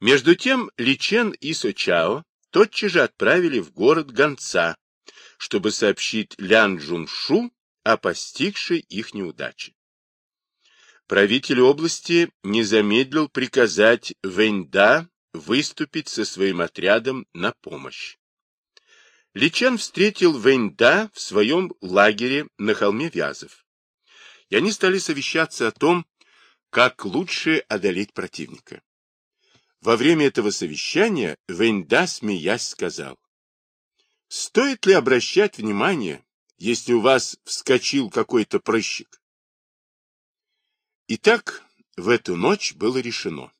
Между тем Личен и Сочао тотчас же отправили в город гонца, чтобы сообщить Лян Джуншу о постигшей их неудаче. Правитель области не замедлил приказать Вэньда выступить со своим отрядом на помощь. Личен встретил Вэньда в своем лагере на холме Вязов. И они стали совещаться о том, как лучше одолеть противника. Во время этого совещания Вэньда, смеясь, сказал, «Стоит ли обращать внимание, если у вас вскочил какой-то прыщик?» Итак, в эту ночь было решено.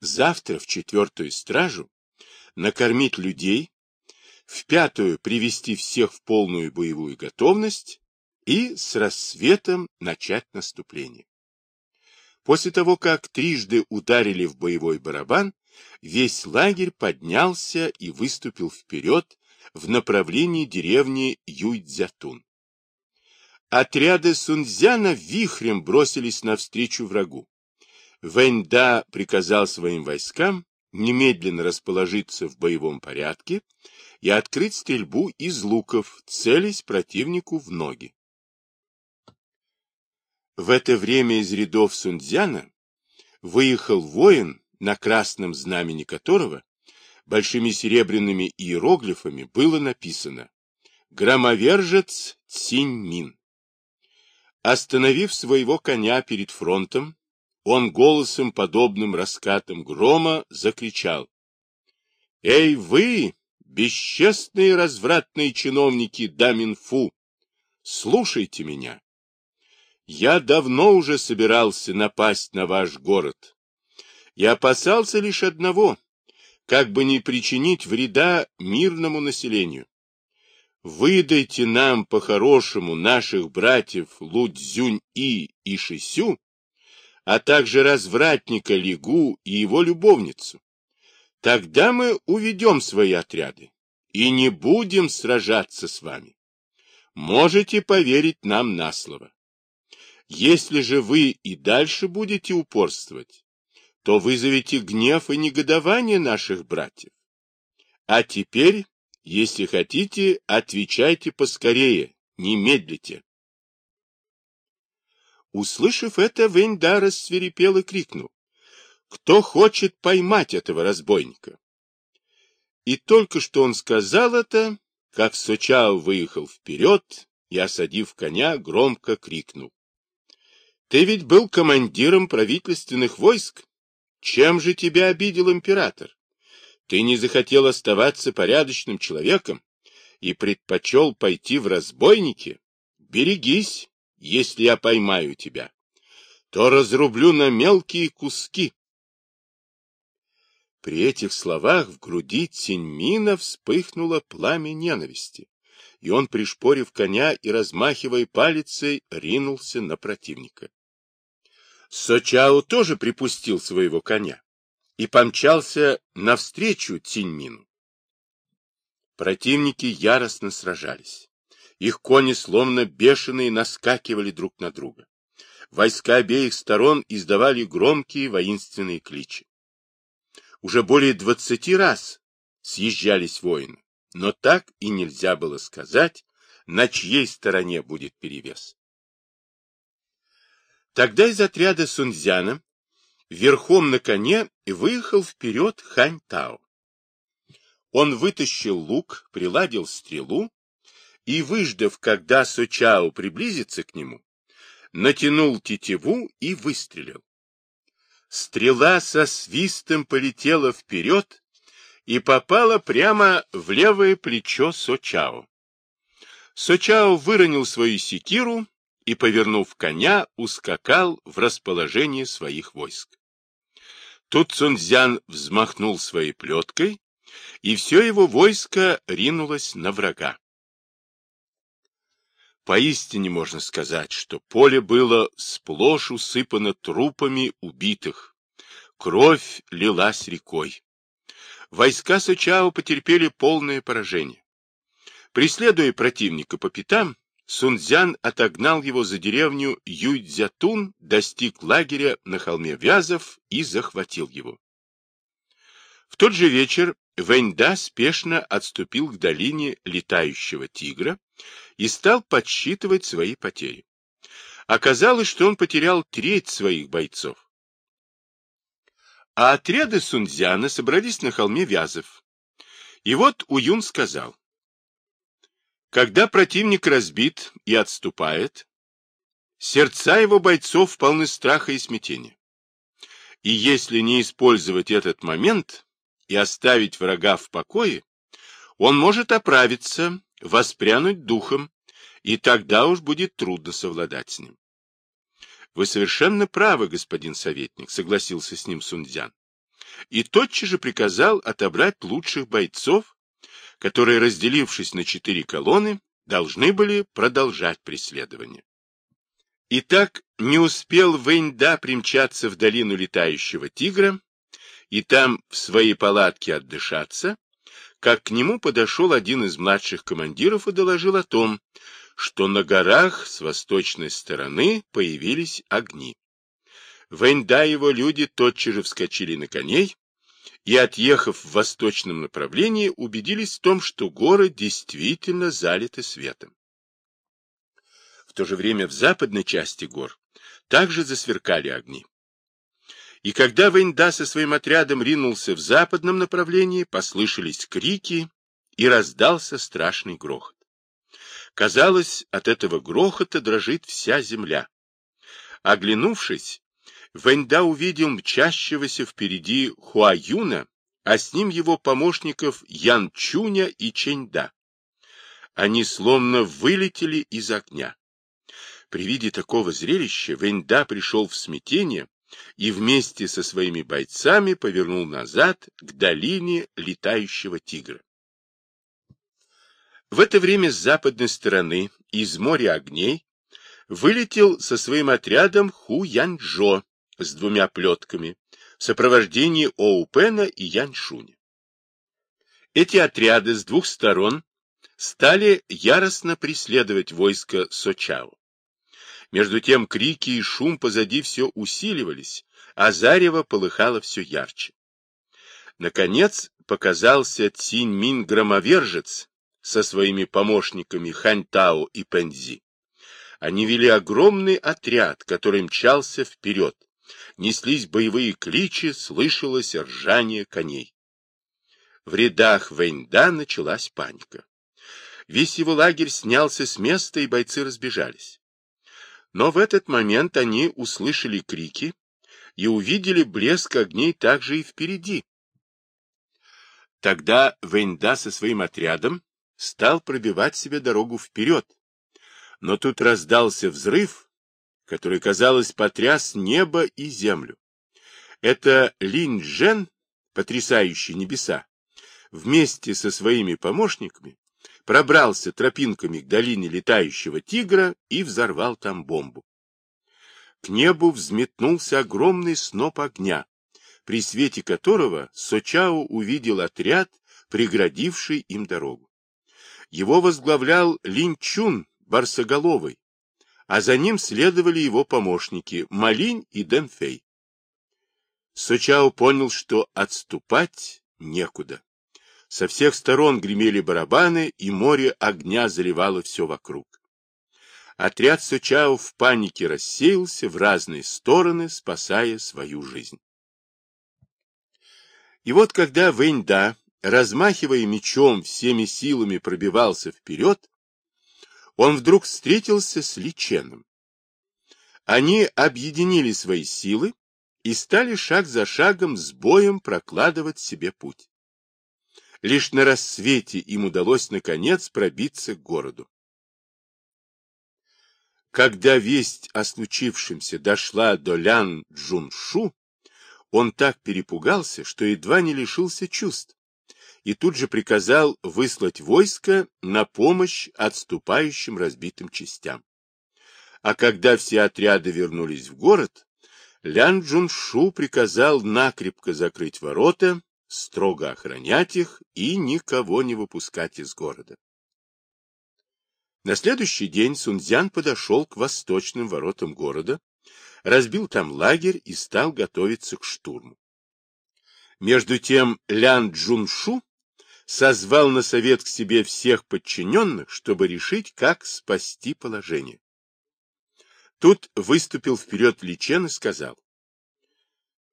Завтра в четвертую стражу накормить людей, в пятую привести всех в полную боевую готовность и с рассветом начать наступление. После того, как трижды ударили в боевой барабан, весь лагерь поднялся и выступил вперед в направлении деревни Юйцзятун. Отряды Сунцзяна вихрем бросились навстречу врагу. Вэньда приказал своим войскам немедленно расположиться в боевом порядке и открыть стрельбу из луков, целясь противнику в ноги. В это время из рядов Сунцзяна выехал воин, на красном знамени которого большими серебряными иероглифами было написано «Громовержец Цинь-Мин». Остановив своего коня перед фронтом, он голосом, подобным раскатам грома, закричал. «Эй вы, бесчестные развратные чиновники Даминфу, слушайте меня! Я давно уже собирался напасть на ваш город. Я опасался лишь одного, как бы не причинить вреда мирному населению. Выдайте нам по-хорошему наших братьев Лудзюнь-И и Шисю, а также развратника Лигу и его любовницу. Тогда мы уведем свои отряды и не будем сражаться с вами. Можете поверить нам на слово. Если же вы и дальше будете упорствовать, то вызовете гнев и негодование наших братьев. А теперь если хотите, отвечайте поскорее, не медлите. Услышав это, Венда рассверепел и крикнул. Кто хочет поймать этого разбойника? И только что он сказал это, как Сочао выехал вперед и, осадив коня, громко крикнул. Ты ведь был командиром правительственных войск. Чем же тебя обидел император? Ты не захотел оставаться порядочным человеком и предпочел пойти в разбойники? Берегись, если я поймаю тебя, то разрублю на мелкие куски. При этих словах в груди Тиньмина вспыхнуло пламя ненависти, и он, пришпорив коня и размахивая палицей, ринулся на противника. Сочао тоже припустил своего коня и помчался навстречу Тиньмину. Противники яростно сражались. Их кони, словно бешеные, наскакивали друг на друга. Войска обеих сторон издавали громкие воинственные кличи. Уже более двадцати раз съезжались воины, но так и нельзя было сказать, на чьей стороне будет перевес. Тогда из отряда Сунцзяна верхом на коне выехал вперед Хань Тао. Он вытащил лук, приладил стрелу и, выждав, когда Сучао приблизится к нему, натянул тетиву и выстрелил. Стрела со свистом полетела вперед и попала прямо в левое плечо Сочао. Сочао выронил свою секиру и, повернув коня, ускакал в расположение своих войск. Тут Цунцзян взмахнул своей плеткой, и все его войско ринулось на врага. Поистине можно сказать, что поле было сплошь усыпано трупами убитых. Кровь лилась рекой. Войска Сычао потерпели полное поражение. Преследуя противника по пятам, Сунцзян отогнал его за деревню Юйцзятун, достиг лагеря на холме Вязов и захватил его. В тот же вечер Вэньда спешно отступил к долине летающего тигра и стал подсчитывать свои потери. Оказалось, что он потерял треть своих бойцов. А отряды Сунцзяна собрались на холме Вязов. И вот Уюн сказал, когда противник разбит и отступает, сердца его бойцов полны страха и смятения. И если не использовать этот момент и оставить врага в покое, он может оправиться, воспрянуть духом, и тогда уж будет трудно совладать с ним. Вы совершенно правы, господин советник, согласился с ним Сунцзян. И тотчас же приказал отобрать лучших бойцов, которые, разделившись на четыре колонны, должны были продолжать преследование. Итак, не успел Вэньда примчаться в долину летающего тигра и там в своей палатке отдышаться, как к нему подошел один из младших командиров и доложил о том, что на горах с восточной стороны появились огни. Вэньда и его люди тотчас же вскочили на коней и, отъехав в восточном направлении, убедились в том, что горы действительно залиты светом. В то же время в западной части гор также засверкали огни. И когда Вэньда со своим отрядом ринулся в западном направлении, послышались крики и раздался страшный грохот. Казалось, от этого грохота дрожит вся земля. Оглянувшись, Вэньда увидел мчащегося впереди Хуаюна, а с ним его помощников Ян Чуня и Чэньда. Они словно вылетели из огня. При виде такого зрелища Вэньда пришел в смятение и вместе со своими бойцами повернул назад к долине летающего тигра. В это время с западной стороны, из моря огней, вылетел со своим отрядом Ху Янчжо с двумя плетками в сопровождении Оупена и Яньшуня. Эти отряды с двух сторон стали яростно преследовать войско Сочао. Между тем крики и шум позади все усиливались, а зарево полыхало все ярче. Наконец показался Цинь-Мин-громовержец со своими помощниками Ханьтао и Пензи. Они вели огромный отряд, который мчался вперед. Неслись боевые кличи, слышалось ржание коней. В рядах Вэньда началась паника. Весь его лагерь снялся с места, и бойцы разбежались. Но в этот момент они услышали крики и увидели блеск огней также и впереди. Тогда Венда со своим отрядом стал пробивать себе дорогу вперед. Но тут раздался взрыв, который, казалось, потряс небо и землю. Это Линь-Джен, потрясающий небеса, вместе со своими помощниками пробрался тропинками к долине летающего тигра и взорвал там бомбу. К небу взметнулся огромный сноп огня, при свете которого Сочао увидел отряд, преградивший им дорогу. Его возглавлял Линчун, барсоголовый, а за ним следовали его помощники Малинь и Дэнфэй. Сочао понял, что отступать некуда. Со всех сторон гремели барабаны, и море огня заливало все вокруг. Отряд Сучао в панике рассеялся в разные стороны, спасая свою жизнь. И вот когда Вэньда, размахивая мечом, всеми силами пробивался вперед, он вдруг встретился с Личеном. Они объединили свои силы и стали шаг за шагом с боем прокладывать себе путь. Лишь на рассвете им удалось, наконец, пробиться к городу. Когда весть о случившемся дошла до Лян Джуншу, он так перепугался, что едва не лишился чувств, и тут же приказал выслать войско на помощь отступающим разбитым частям. А когда все отряды вернулись в город, Лян Джуншу приказал накрепко закрыть ворота строго охранять их и никого не выпускать из города. На следующий день Сунцзян подошел к восточным воротам города, разбил там лагерь и стал готовиться к штурму. Между тем Лян Джуншу созвал на совет к себе всех подчиненных, чтобы решить, как спасти положение. Тут выступил вперед Личен и сказал,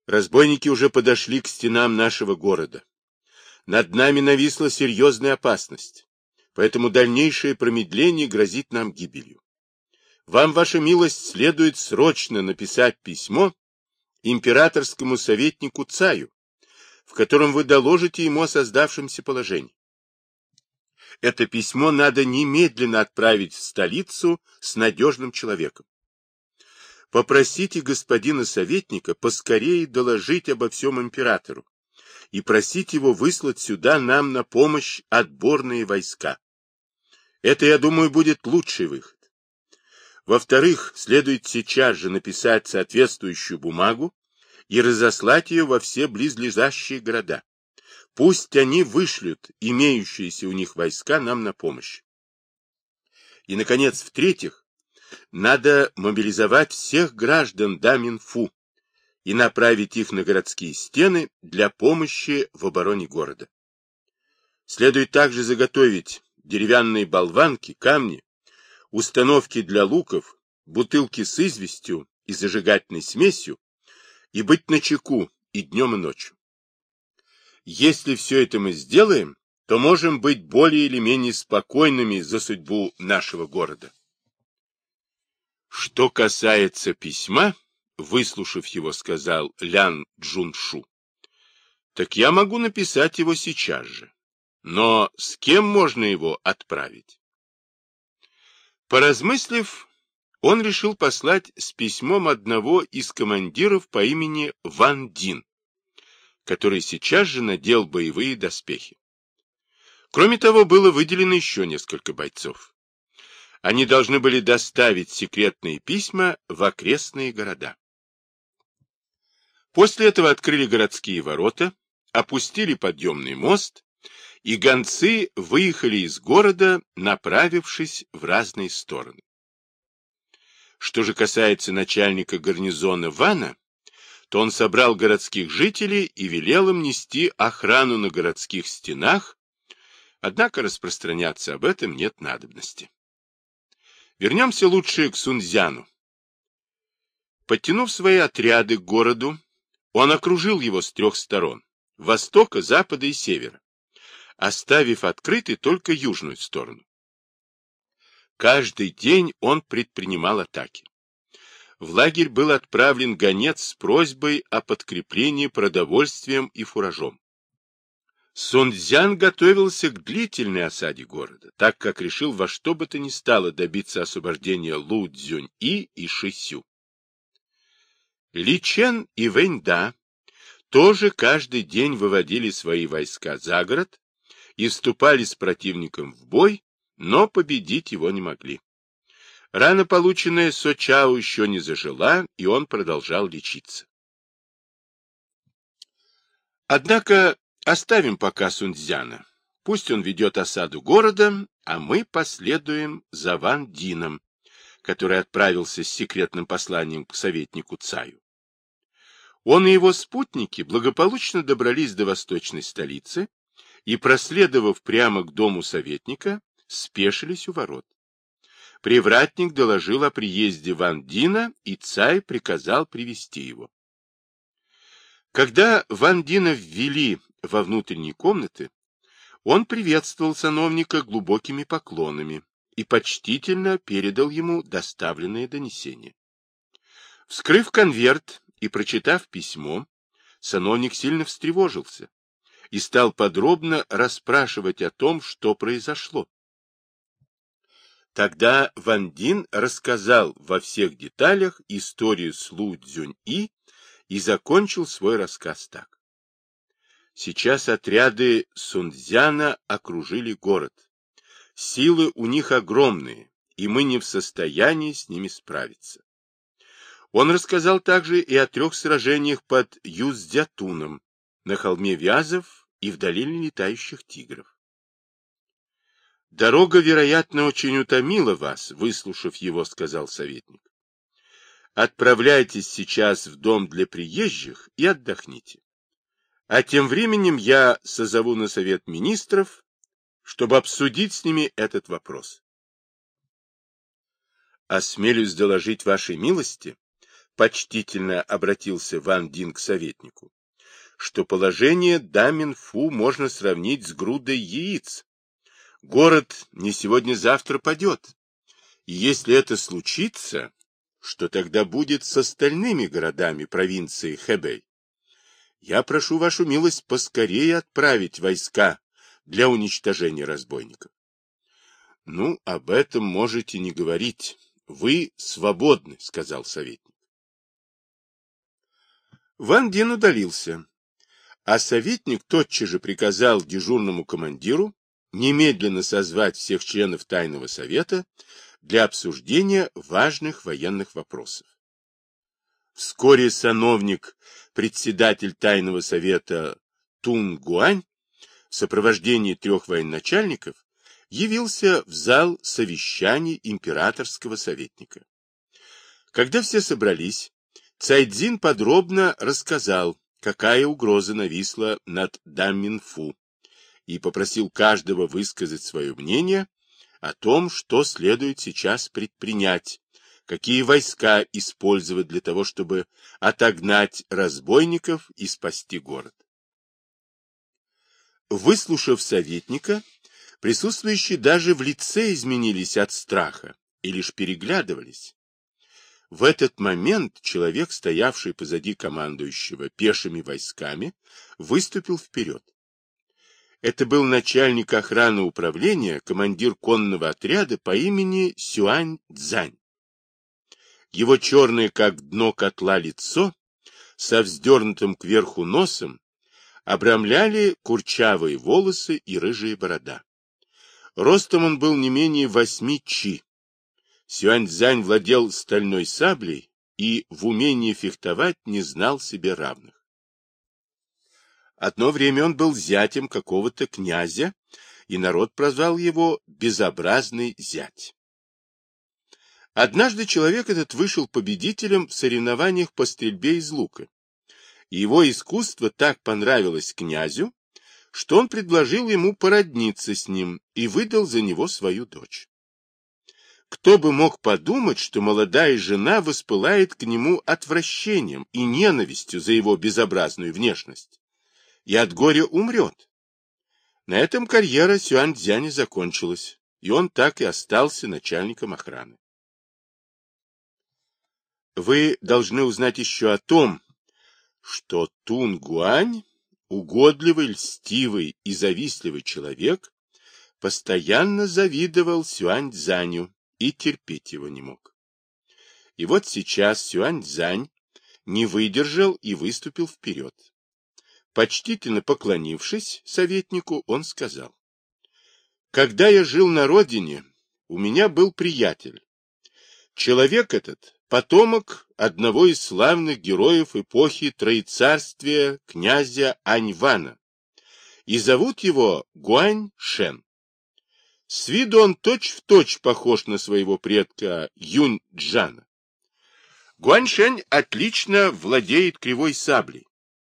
«Разбойники уже подошли к стенам нашего города. Над нами нависла серьезная опасность, поэтому дальнейшее промедление грозит нам гибелью. Вам, ваша милость, следует срочно написать письмо императорскому советнику Цаю, в котором вы доложите ему о создавшемся положении. Это письмо надо немедленно отправить в столицу с надежным человеком. Попросите господина советника поскорее доложить обо всем императору и просить его выслать сюда нам на помощь отборные войска. Это, я думаю, будет лучший выход. Во-вторых, следует сейчас же написать соответствующую бумагу и разослать ее во все близлежащие города. Пусть они вышлют имеющиеся у них войска нам на помощь. И, наконец, в-третьих, надо мобилизовать всех граждан Даминфу и направить их на городские стены для помощи в обороне города. Следует также заготовить деревянные болванки, камни, установки для луков, бутылки с известью и зажигательной смесью и быть начеку и днем, и ночью. Если все это мы сделаем, то можем быть более или менее спокойными за судьбу нашего города. Что касается письма, выслушав его, сказал Лян Джуншу, так я могу написать его сейчас же. Но с кем можно его отправить? Поразмыслив, он решил послать с письмом одного из командиров по имени Ван Дин, который сейчас же надел боевые доспехи. Кроме того, было выделено еще несколько бойцов. Они должны были доставить секретные письма в окрестные города. После этого открыли городские ворота, опустили подъемный мост, и гонцы выехали из города, направившись в разные стороны. Что же касается начальника гарнизона Вана, то он собрал городских жителей и велел им нести охрану на городских стенах, однако распространяться об этом нет надобности. Вернемся лучше к Сунцзяну. Подтянув свои отряды к городу, он окружил его с трех сторон – востока, запада и севера, оставив открытой только южную сторону. Каждый день он предпринимал атаки. В лагерь был отправлен гонец с просьбой о подкреплении продовольствием и фуражом. Сунцзян готовился к длительной осаде города, так как решил во что бы то ни стало добиться освобождения Лу Цзюнь-И и Шисю. Ли Чен и Вэньда тоже каждый день выводили свои войска за город и вступали с противником в бой, но победить его не могли. Рана, полученная Сочао, еще не зажила, и он продолжал лечиться. Однако оставим пока Сунцзяна. Пусть он ведет осаду города, а мы последуем за Ван Дином, который отправился с секретным посланием к советнику Цаю. Он и его спутники благополучно добрались до восточной столицы и, проследовав прямо к дому советника, спешились у ворот. Привратник доложил о приезде Ван Дина, и царь приказал привести его. Когда Ван Дина ввели во внутренние комнаты, он приветствовал сановника глубокими поклонами и почтительно передал ему доставленное донесение. Вскрыв конверт и прочитав письмо, сановник сильно встревожился и стал подробно расспрашивать о том, что произошло. Тогда Ван Дин рассказал во всех деталях историю Слу Цзюнь-И и закончил свой рассказ так. Сейчас отряды Сунцзяна окружили город. Силы у них огромные, и мы не в состоянии с ними справиться. Он рассказал также и о трех сражениях под Юздятуном, на холме Вязов и в долине летающих тигров. Дорога, вероятно, очень утомила вас, выслушав его, сказал советник. Отправляйтесь сейчас в дом для приезжих и отдохните. А тем временем я созову на совет министров, чтобы обсудить с ними этот вопрос. Осмелюсь доложить вашей милости, почтительно обратился Ван Дин к советнику, что положение Даминфу можно сравнить с грудой яиц. Город не сегодня-завтра падет. И если это случится, что тогда будет с остальными городами провинции Хэбэй? Я прошу вашу милость поскорее отправить войска для уничтожения разбойников. Ну, об этом можете не говорить. Вы свободны, сказал советник. Ван Дин удалился, а советник тотчас же приказал дежурному командиру немедленно созвать всех членов тайного совета для обсуждения важных военных вопросов. Вскоре сановник, председатель тайного совета Тун Гуань в сопровождении трех военачальников явился в зал совещаний императорского советника. Когда все собрались, Цайдзин подробно рассказал, какая угроза нависла над Дамминфу, и попросил каждого высказать свое мнение о том, что следует сейчас предпринять, какие войска использовать для того, чтобы отогнать разбойников и спасти город. Выслушав советника, присутствующие даже в лице изменились от страха и лишь переглядывались. В этот момент человек, стоявший позади командующего пешими войсками, выступил вперед. Это был начальник охраны управления, командир конного отряда по имени Сюань Цзань. Его черное, как дно котла, лицо со вздернутым кверху носом обрамляли курчавые волосы и рыжая борода. Ростом он был не менее восьми чи, Сюаньцзянь владел стальной саблей и в умении фехтовать не знал себе равных. Одно время он был зятем какого-то князя, и народ прозвал его «безобразный зять». Однажды человек этот вышел победителем в соревнованиях по стрельбе из лука. Его искусство так понравилось князю, что он предложил ему породниться с ним и выдал за него свою дочь. Кто бы мог подумать, что молодая жена воспылает к нему отвращением и ненавистью за его безобразную внешность, и от горя умрет. На этом карьера Сюаньцзяня закончилась, и он так и остался начальником охраны. Вы должны узнать еще о том, что Тун Гуань, угодливый, льстивый и завистливый человек, постоянно завидовал Сюаньцзаню и терпеть его не мог. И вот сейчас Сюань-Дзань не выдержал и выступил вперед. Почтительно поклонившись советнику, он сказал, «Когда я жил на родине, у меня был приятель. Человек этот — потомок одного из славных героев эпохи Троецарствия князя Аньвана, и зовут его Гуань Шен. С виду он точь-в-точь точь похож на своего предка Юнь-Джана. Гуаньшень отлично владеет кривой саблей,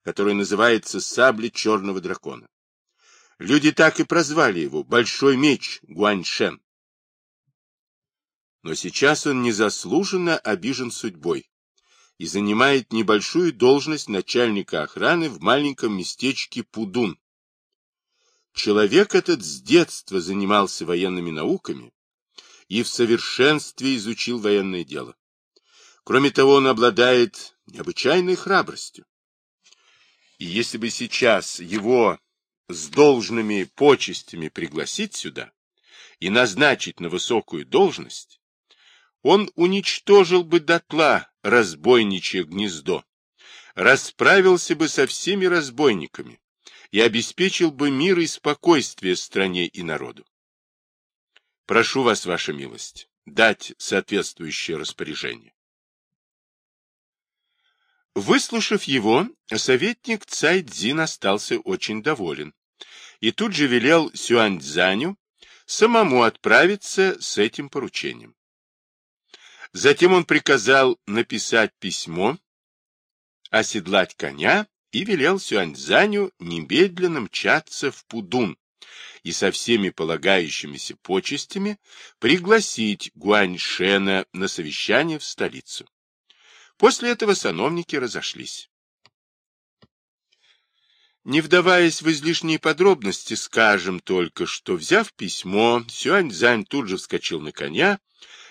которая называется саблей черного дракона. Люди так и прозвали его «Большой меч Гуаньшен». Но сейчас он незаслуженно обижен судьбой и занимает небольшую должность начальника охраны в маленьком местечке Пудун, Человек этот с детства занимался военными науками и в совершенстве изучил военное дело. Кроме того, он обладает необычайной храбростью. И если бы сейчас его с должными почестями пригласить сюда и назначить на высокую должность, он уничтожил бы дотла разбойничье гнездо, расправился бы со всеми разбойниками, и обеспечил бы мир и спокойствие стране и народу. Прошу вас, ваша милость, дать соответствующее распоряжение. Выслушав его, советник Цай Цзин остался очень доволен и тут же велел Сюаньцзаню самому отправиться с этим поручением. Затем он приказал написать письмо, оседлать коня и велел Сюаньцзаню немедленно мчаться в Пудун и со всеми полагающимися почестями пригласить Гуаньшена на совещание в столицу. После этого сановники разошлись. Не вдаваясь в излишние подробности, скажем только, что, взяв письмо, Сюаньцзань тут же вскочил на коня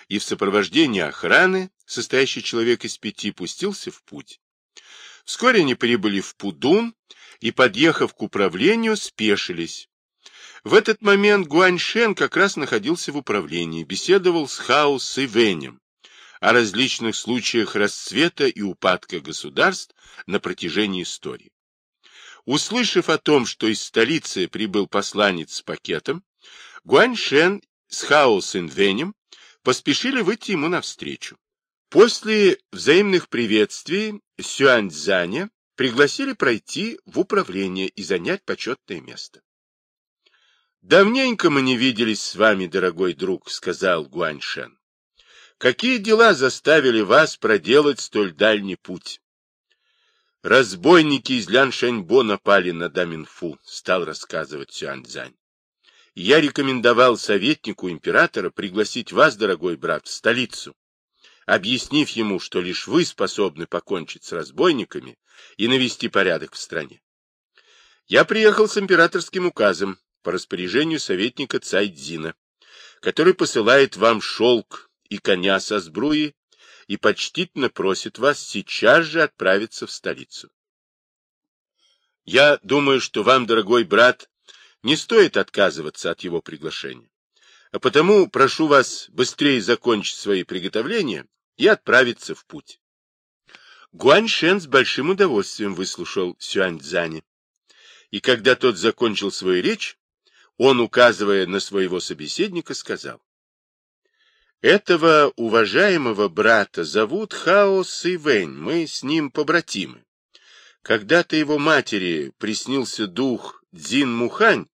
и в сопровождении охраны, состоящий человек из пяти, пустился в путь. Вскоре они прибыли в Пудун и, подъехав к управлению, спешились. В этот момент Гуаньшен как раз находился в управлении, беседовал с Хао и Венем о различных случаях расцвета и упадка государств на протяжении истории. Услышав о том, что из столицы прибыл посланец с пакетом, Гуаньшен с Хао Венем поспешили выйти ему навстречу. После взаимных приветствий Сюаньцзаня пригласили пройти в управление и занять почетное место. «Давненько мы не виделись с вами, дорогой друг», — сказал Гуаньшен. «Какие дела заставили вас проделать столь дальний путь?» «Разбойники из Ляншаньбо напали на Даминфу», — стал рассказывать Сюаньцзань. «Я рекомендовал советнику императора пригласить вас, дорогой брат, в столицу, объяснив ему, что лишь вы способны покончить с разбойниками и навести порядок в стране. Я приехал с императорским указом по распоряжению советника Цайдзина, который посылает вам шелк и коня со сбруи и почтительно просит вас сейчас же отправиться в столицу. Я думаю, что вам, дорогой брат, не стоит отказываться от его приглашения, а потому прошу вас быстрее закончить свои приготовления и отправиться в путь. Гуаньшен с большим удовольствием выслушал Сюаньцзаня. И когда тот закончил свою речь, он, указывая на своего собеседника, сказал, «Этого уважаемого брата зовут Хао Сивэнь, мы с ним побратимы. Когда-то его матери приснился дух Дзин Мухань,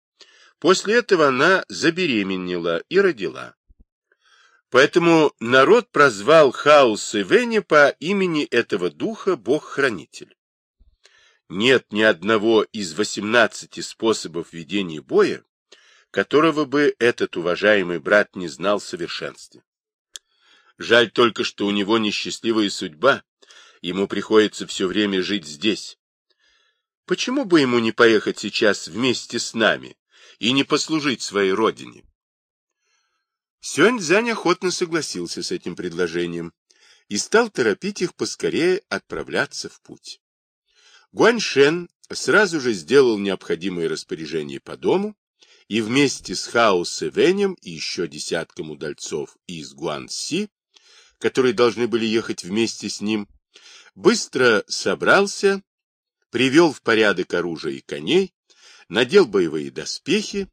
после этого она забеременела и родила. Поэтому народ прозвал Хаус и Вене по имени этого духа Бог-хранитель. Нет ни одного из 18 способов ведения боя, которого бы этот уважаемый брат не знал совершенстве. Жаль только, что у него несчастливая судьба, ему приходится все время жить здесь. Почему бы ему не поехать сейчас вместе с нами и не послужить своей родине? Сюаньцзянь охотно согласился с этим предложением и стал торопить их поскорее отправляться в путь. Гуаньшен сразу же сделал необходимые распоряжения по дому и вместе с Хао Севенем и еще десятком удальцов из Гуанси, которые должны были ехать вместе с ним, быстро собрался, привел в порядок оружие и коней, надел боевые доспехи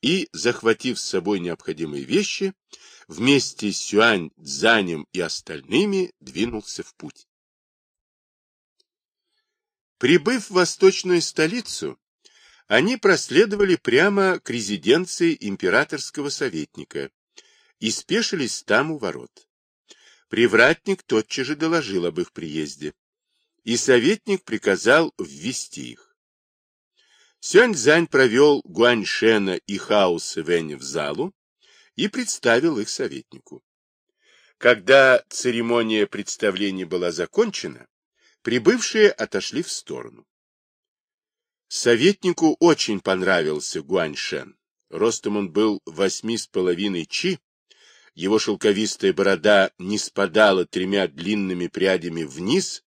и, захватив с собой необходимые вещи, вместе с Сюань, Цзанем и остальными двинулся в путь. Прибыв в восточную столицу, они проследовали прямо к резиденции императорского советника и спешились там у ворот. Привратник тотчас же доложил об их приезде, и советник приказал ввести их. Сюаньцзань провел Гуаньшена и Хао Севеня в залу и представил их советнику. Когда церемония представления была закончена, прибывшие отошли в сторону. Советнику очень понравился Гуаньшен. Ростом он был восьми с половиной чи, его шелковистая борода не спадала тремя длинными прядями вниз,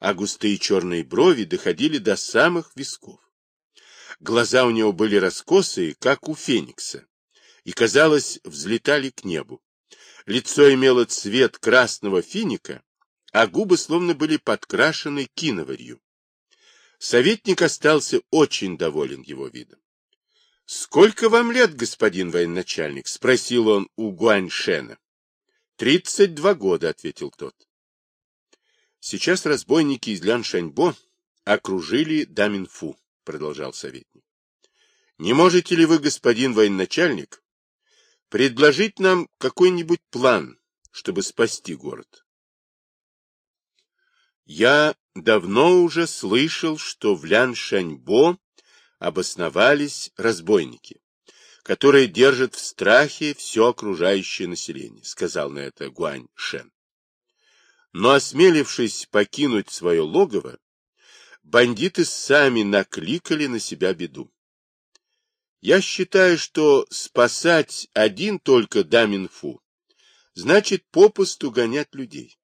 а густые черные брови доходили до самых висков. Глаза у него были раскосые, как у феникса, и, казалось, взлетали к небу. Лицо имело цвет красного финика, а губы словно были подкрашены киноварью. Советник остался очень доволен его видом. — Сколько вам лет, господин военачальник? — спросил он у Гуаньшена. — Тридцать два года, — ответил тот. Сейчас разбойники из Ляншаньбо окружили Даминфу продолжал советник. Не можете ли вы, господин военачальник, предложить нам какой-нибудь план, чтобы спасти город? Я давно уже слышал, что в Ляншаньбо обосновались разбойники, которые держат в страхе все окружающее население, сказал на это Гуань Шен. Но осмелившись покинуть свое логово, бандиты сами накликали на себя беду. Я считаю, что спасать один только Даминфу значит попусту гонять людей.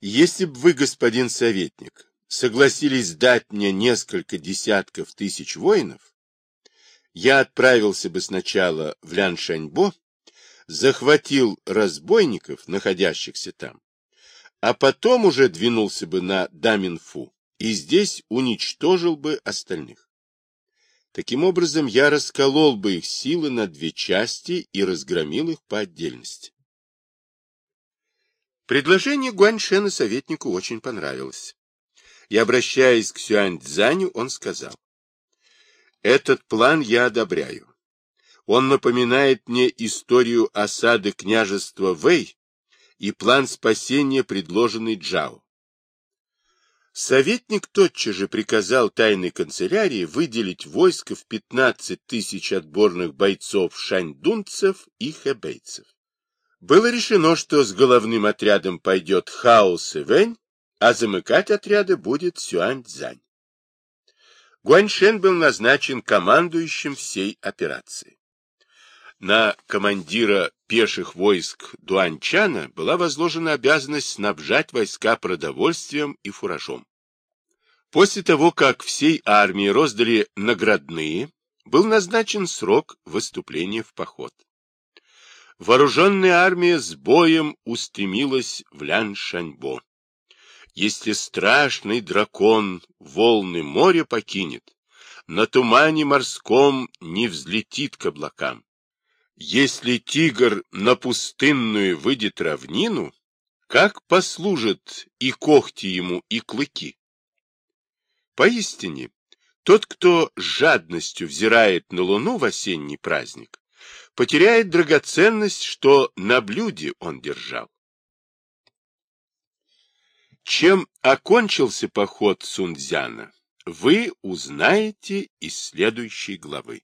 Если бы вы, господин советник, согласились дать мне несколько десятков тысяч воинов, я отправился бы сначала в Ляншаньбо, захватил разбойников, находящихся там, а потом уже двинулся бы на Даминфу и здесь уничтожил бы остальных. Таким образом, я расколол бы их силы на две части и разгромил их по отдельности. Предложение Гуаньшена советнику очень понравилось. И, обращаясь к Сюань-Дзаню, он сказал, «Этот план я одобряю. Он напоминает мне историю осады княжества Вэй и план спасения, предложенный Джао. Советник тотчас же приказал тайной канцелярии выделить войско в 15 тысяч отборных бойцов шаньдунцев и хэбейцев. Было решено, что с головным отрядом пойдет Хао Севэнь, а замыкать отряды будет Сюань Цзань. Гуаньшен был назначен командующим всей операции. На командира пеших войск Дуанчана была возложена обязанность снабжать войска продовольствием и фуражом. После того, как всей армии роздали наградные, был назначен срок выступления в поход. Вооруженная армия с боем устремилась в Ляншаньбо. Если страшный дракон волны моря покинет, на тумане морском не взлетит к облакам. Если тигр на пустынную выйдет равнину, как послужат и когти ему, и клыки? Поистине, тот, кто с жадностью взирает на луну в осенний праздник, потеряет драгоценность, что на блюде он держал. Чем окончился поход Сунцзяна, вы узнаете из следующей главы.